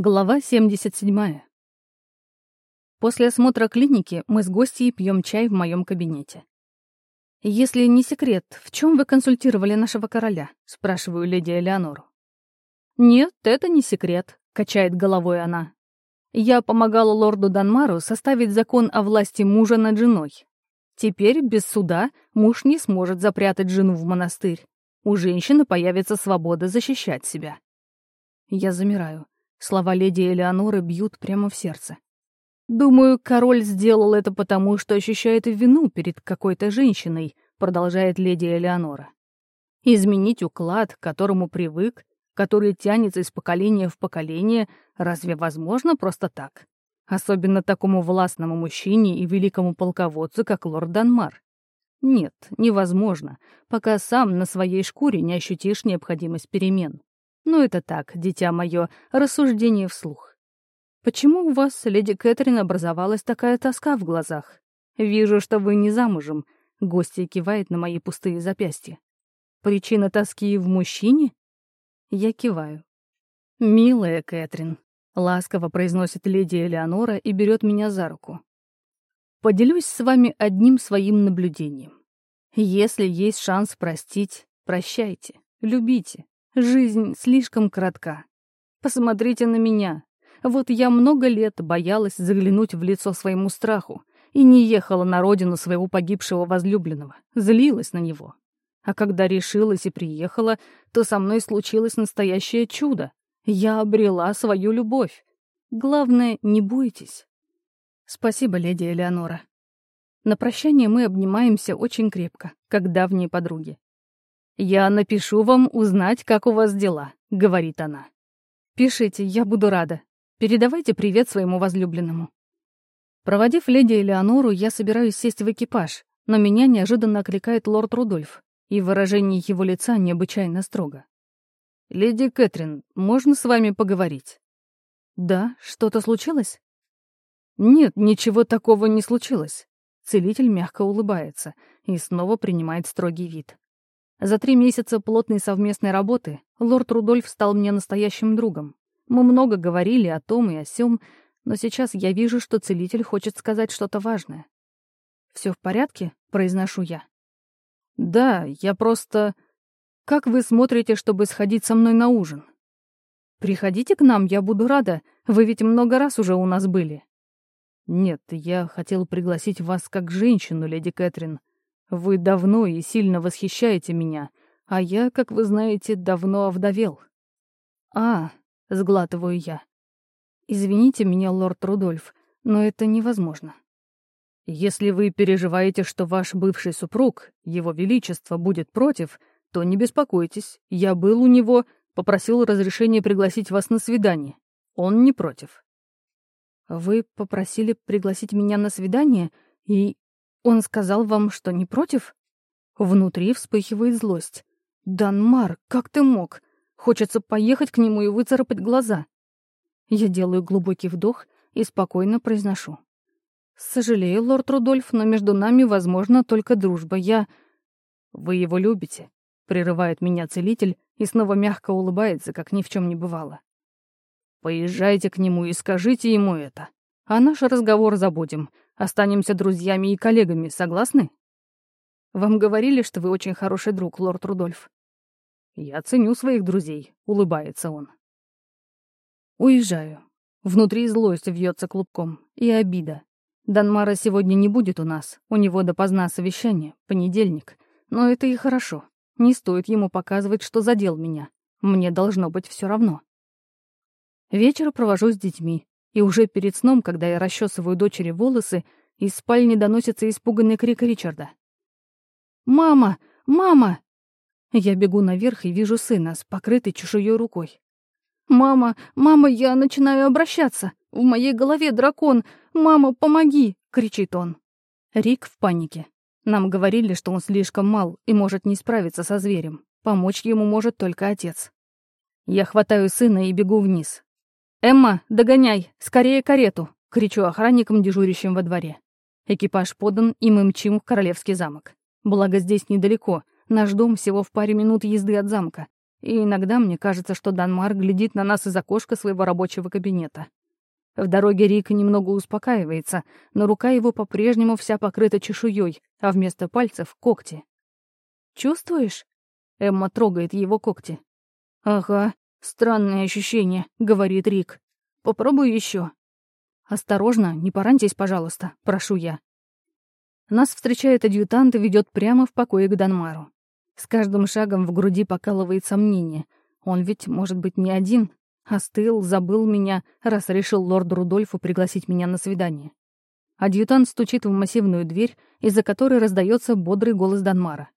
Глава 77. После осмотра клиники мы с гостьей пьем чай в моем кабинете. «Если не секрет, в чем вы консультировали нашего короля?» — спрашиваю леди Элеонору. «Нет, это не секрет», — качает головой она. «Я помогала лорду Данмару составить закон о власти мужа над женой. Теперь, без суда, муж не сможет запрятать жену в монастырь. У женщины появится свобода защищать себя». Я замираю. Слова леди Элеоноры бьют прямо в сердце. «Думаю, король сделал это потому, что ощущает вину перед какой-то женщиной», продолжает леди Элеонора. «Изменить уклад, к которому привык, который тянется из поколения в поколение, разве возможно просто так? Особенно такому властному мужчине и великому полководцу, как лорд Данмар. Нет, невозможно, пока сам на своей шкуре не ощутишь необходимость перемен. Но это так, дитя мое, рассуждение вслух. Почему у вас, леди Кэтрин, образовалась такая тоска в глазах? Вижу, что вы не замужем. Гостья кивает на мои пустые запястья. Причина тоски в мужчине? Я киваю. «Милая Кэтрин», — ласково произносит леди Элеонора и берет меня за руку. «Поделюсь с вами одним своим наблюдением. Если есть шанс простить, прощайте, любите, Жизнь слишком коротка. Посмотрите на меня. Вот я много лет боялась заглянуть в лицо своему страху и не ехала на родину своего погибшего возлюбленного, злилась на него. А когда решилась и приехала, то со мной случилось настоящее чудо. Я обрела свою любовь. Главное, не бойтесь. Спасибо, леди Элеонора. На прощание мы обнимаемся очень крепко, как давние подруги. «Я напишу вам узнать, как у вас дела», — говорит она. «Пишите, я буду рада. Передавайте привет своему возлюбленному». Проводив леди Элеонору, я собираюсь сесть в экипаж, но меня неожиданно окликает лорд Рудольф, и выражение его лица необычайно строго. «Леди Кэтрин, можно с вами поговорить?» «Да, что-то случилось?» «Нет, ничего такого не случилось». Целитель мягко улыбается и снова принимает строгий вид. За три месяца плотной совместной работы лорд Рудольф стал мне настоящим другом. Мы много говорили о том и о сём, но сейчас я вижу, что целитель хочет сказать что-то важное. «Все в порядке?» — произношу я. «Да, я просто... Как вы смотрите, чтобы сходить со мной на ужин?» «Приходите к нам, я буду рада. Вы ведь много раз уже у нас были». «Нет, я хотел пригласить вас как женщину, леди Кэтрин. Вы давно и сильно восхищаете меня, а я, как вы знаете, давно овдовел. А, сглатываю я. Извините меня, лорд Рудольф, но это невозможно. Если вы переживаете, что ваш бывший супруг, его величество, будет против, то не беспокойтесь. Я был у него, попросил разрешения пригласить вас на свидание. Он не против. Вы попросили пригласить меня на свидание, и он сказал вам, что не против? Внутри вспыхивает злость. «Данмар, как ты мог? Хочется поехать к нему и выцарапать глаза». Я делаю глубокий вдох и спокойно произношу. «Сожалею, лорд Рудольф, но между нами, возможно, только дружба. Я...» «Вы его любите?» — прерывает меня целитель и снова мягко улыбается, как ни в чем не бывало. «Поезжайте к нему и скажите ему это. А наш разговор забудем. Останемся друзьями и коллегами, согласны? Вам говорили, что вы очень хороший друг, лорд Рудольф. Я ценю своих друзей, улыбается он. Уезжаю. Внутри злость вьется клубком. И обида. Данмара сегодня не будет у нас. У него допоздна совещание, понедельник. Но это и хорошо. Не стоит ему показывать, что задел меня. Мне должно быть все равно. Вечер провожу с детьми. И уже перед сном, когда я расчесываю дочери волосы, из спальни доносится испуганный крик Ричарда. «Мама! Мама!» Я бегу наверх и вижу сына с покрытой чешуей рукой. «Мама! Мама, я начинаю обращаться! В моей голове дракон! Мама, помоги!» — кричит он. Рик в панике. Нам говорили, что он слишком мал и может не справиться со зверем. Помочь ему может только отец. Я хватаю сына и бегу вниз. «Эмма, догоняй! Скорее карету!» — кричу охранникам, дежурящим во дворе. Экипаж подан, и мы мчим в Королевский замок. Благо здесь недалеко, наш дом всего в паре минут езды от замка. И иногда мне кажется, что Данмар глядит на нас из окошка своего рабочего кабинета. В дороге Рик немного успокаивается, но рука его по-прежнему вся покрыта чешуей, а вместо пальцев — когти. «Чувствуешь?» Эмма трогает его когти. «Ага, странное ощущение», — говорит Рик. «Попробуй еще. «Осторожно, не пораньтесь, пожалуйста, прошу я». Нас встречает адъютант и ведет прямо в покое к Данмару. С каждым шагом в груди покалывает сомнение. Он ведь, может быть, не один, Остыл, забыл меня, раз решил лорду Рудольфу пригласить меня на свидание. Адъютант стучит в массивную дверь, из-за которой раздается бодрый голос Данмара.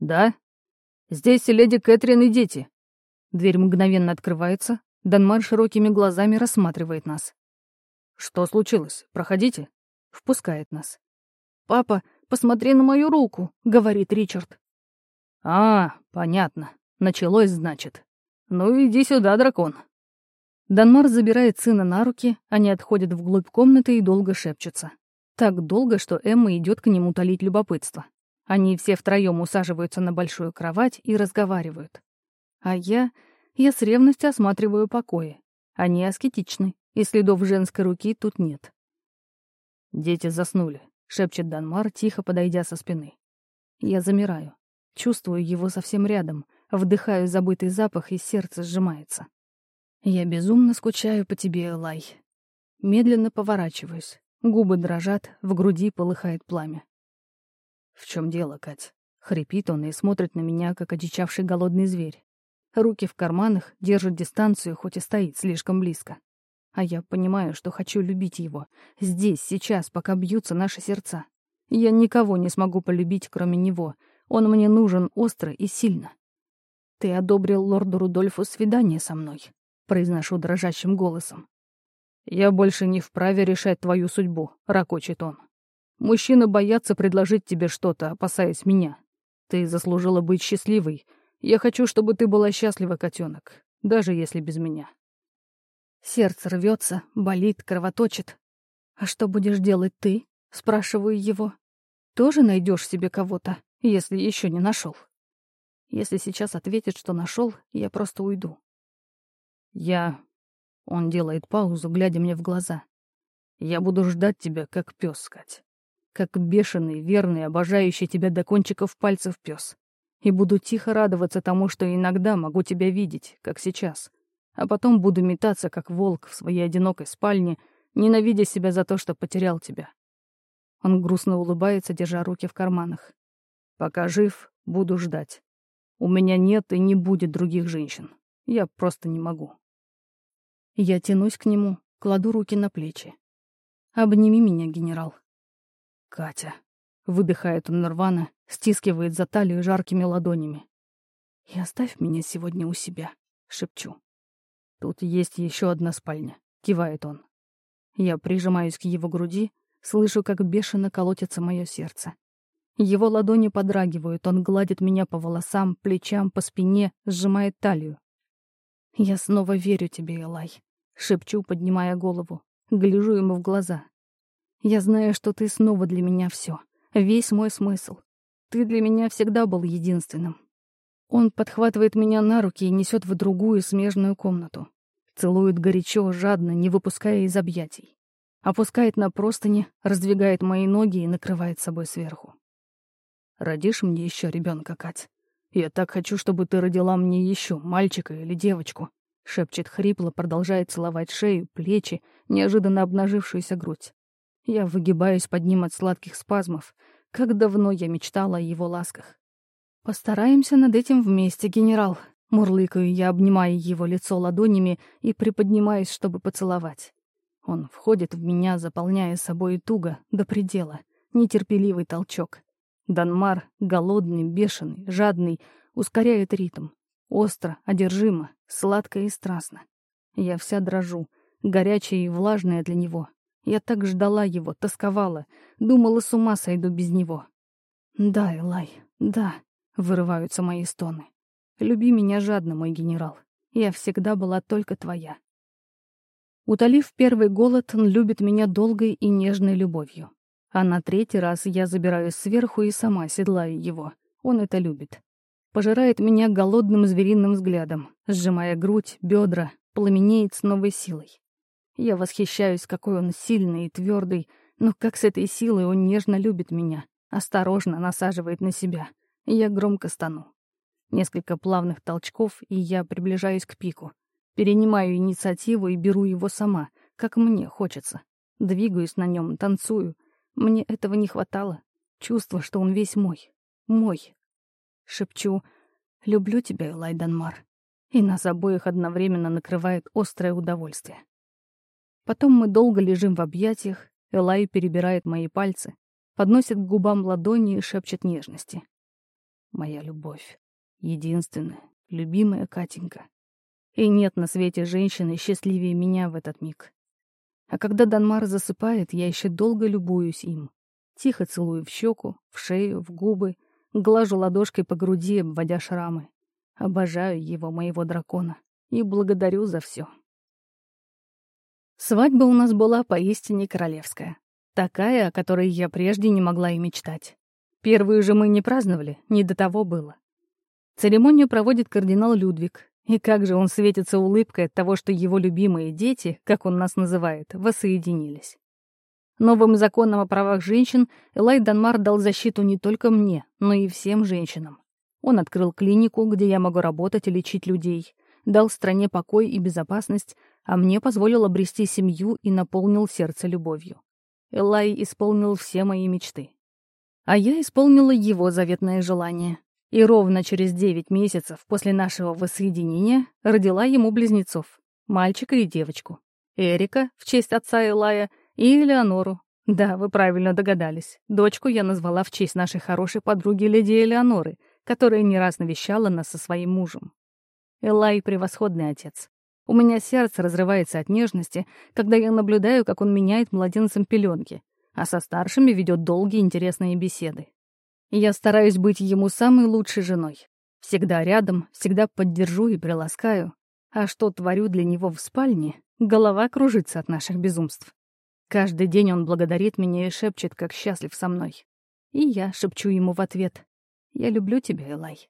«Да? Здесь леди Кэтрин и дети». Дверь мгновенно открывается, Данмар широкими глазами рассматривает нас. «Что случилось? Проходите». Впускает нас. «Папа, посмотри на мою руку», — говорит Ричард. «А, понятно. Началось, значит. Ну иди сюда, дракон». Данмар забирает сына на руки, они отходят вглубь комнаты и долго шепчутся. Так долго, что Эмма идет к нему толить любопытство. Они все втроем усаживаются на большую кровать и разговаривают. А я... я с ревностью осматриваю покои. Они аскетичны, и следов женской руки тут нет. «Дети заснули», — шепчет Данмар, тихо подойдя со спины. Я замираю. Чувствую его совсем рядом, вдыхаю забытый запах, и сердце сжимается. Я безумно скучаю по тебе, Элай. Медленно поворачиваюсь. Губы дрожат, в груди полыхает пламя. «В чем дело, Кать?» Хрипит он и смотрит на меня, как одичавший голодный зверь. Руки в карманах, держит дистанцию, хоть и стоит слишком близко. А я понимаю, что хочу любить его. Здесь, сейчас, пока бьются наши сердца. Я никого не смогу полюбить, кроме него. Он мне нужен остро и сильно. Ты одобрил лорду Рудольфу свидание со мной произношу дрожащим голосом. «Я больше не вправе решать твою судьбу», — ракочет он. «Мужчины боятся предложить тебе что-то, опасаясь меня. Ты заслужила быть счастливой. Я хочу, чтобы ты была счастлива, котенок, даже если без меня». Сердце рвется, болит, кровоточит. «А что будешь делать ты?» — спрашиваю его. «Тоже найдешь себе кого-то, если еще не нашел?» Если сейчас ответит, что нашел, я просто уйду. Я... Он делает паузу, глядя мне в глаза. Я буду ждать тебя, как пес, Кать. Как бешеный, верный, обожающий тебя до кончиков пальцев пес. И буду тихо радоваться тому, что иногда могу тебя видеть, как сейчас. А потом буду метаться, как волк в своей одинокой спальне, ненавидя себя за то, что потерял тебя. Он грустно улыбается, держа руки в карманах. Пока жив, буду ждать. У меня нет и не будет других женщин. Я просто не могу. Я тянусь к нему, кладу руки на плечи. «Обними меня, генерал». «Катя», — выдыхает он рвано, стискивает за талию жаркими ладонями. «И оставь меня сегодня у себя», — шепчу. «Тут есть еще одна спальня», — кивает он. Я прижимаюсь к его груди, слышу, как бешено колотится мое сердце. Его ладони подрагивают, он гладит меня по волосам, плечам, по спине, сжимает талию. «Я снова верю тебе, Элай», — шепчу, поднимая голову. Гляжу ему в глаза. «Я знаю, что ты снова для меня все, весь мой смысл. Ты для меня всегда был единственным». Он подхватывает меня на руки и несет в другую смежную комнату. Целует горячо, жадно, не выпуская из объятий. Опускает на простыни, раздвигает мои ноги и накрывает собой сверху. «Родишь мне еще ребенка, Кать?» «Я так хочу, чтобы ты родила мне еще мальчика или девочку», — шепчет хрипло, продолжает целовать шею, плечи, неожиданно обнажившуюся грудь. Я выгибаюсь под ним от сладких спазмов. Как давно я мечтала о его ласках. «Постараемся над этим вместе, генерал», — мурлыкаю я, обнимая его лицо ладонями и приподнимаюсь, чтобы поцеловать. Он входит в меня, заполняя собой туго, до предела. Нетерпеливый толчок. Данмар, голодный, бешеный, жадный, ускоряет ритм. Остро, одержимо, сладко и страстно. Я вся дрожу, горячая и влажная для него. Я так ждала его, тосковала, думала, с ума сойду без него. «Да, Элай, да», — вырываются мои стоны. «Люби меня жадно, мой генерал. Я всегда была только твоя». Утолив первый голод, он любит меня долгой и нежной любовью. А на третий раз я забираюсь сверху и сама седлаю его. Он это любит. пожирает меня голодным звериным взглядом, сжимая грудь, бедра, пламенеет с новой силой. Я восхищаюсь, какой он сильный и твердый, но как с этой силой он нежно любит меня, осторожно насаживает на себя. Я громко стану. Несколько плавных толчков, и я приближаюсь к пику. Перенимаю инициативу и беру его сама, как мне хочется. Двигаюсь на нем, танцую. Мне этого не хватало. Чувство, что он весь мой. Мой. Шепчу «Люблю тебя, Элай Данмар». И нас обоих одновременно накрывает острое удовольствие. Потом мы долго лежим в объятиях, Элай перебирает мои пальцы, подносит к губам ладони и шепчет нежности. «Моя любовь. Единственная, любимая Катенька. И нет на свете женщины счастливее меня в этот миг. А когда Данмар засыпает, я еще долго любуюсь им. Тихо целую в щеку, в шею, в губы, глажу ладошкой по груди, обводя шрамы. Обожаю его, моего дракона, и благодарю за все. Свадьба у нас была поистине королевская. Такая, о которой я прежде не могла и мечтать. Первую же мы не праздновали, не до того было. Церемонию проводит кардинал Людвиг, и как же он светится улыбкой от того, что его любимые дети, как он нас называет, воссоединились. Новым законом о правах женщин Элай Данмар дал защиту не только мне, но и всем женщинам. Он открыл клинику, где я могу работать и лечить людей, дал стране покой и безопасность, а мне позволил обрести семью и наполнил сердце любовью. Элай исполнил все мои мечты. А я исполнила его заветное желание. И ровно через девять месяцев после нашего воссоединения родила ему близнецов, мальчика и девочку. Эрика, в честь отца Элая, и Элеонору. Да, вы правильно догадались. Дочку я назвала в честь нашей хорошей подруги леди Элеоноры, которая не раз навещала нас со своим мужем. Элай — превосходный отец. У меня сердце разрывается от нежности, когда я наблюдаю, как он меняет младенцам пеленки, а со старшими ведет долгие интересные беседы. Я стараюсь быть ему самой лучшей женой. Всегда рядом, всегда поддержу и приласкаю. А что творю для него в спальне, голова кружится от наших безумств. Каждый день он благодарит меня и шепчет, как счастлив со мной. И я шепчу ему в ответ. «Я люблю тебя, Элай».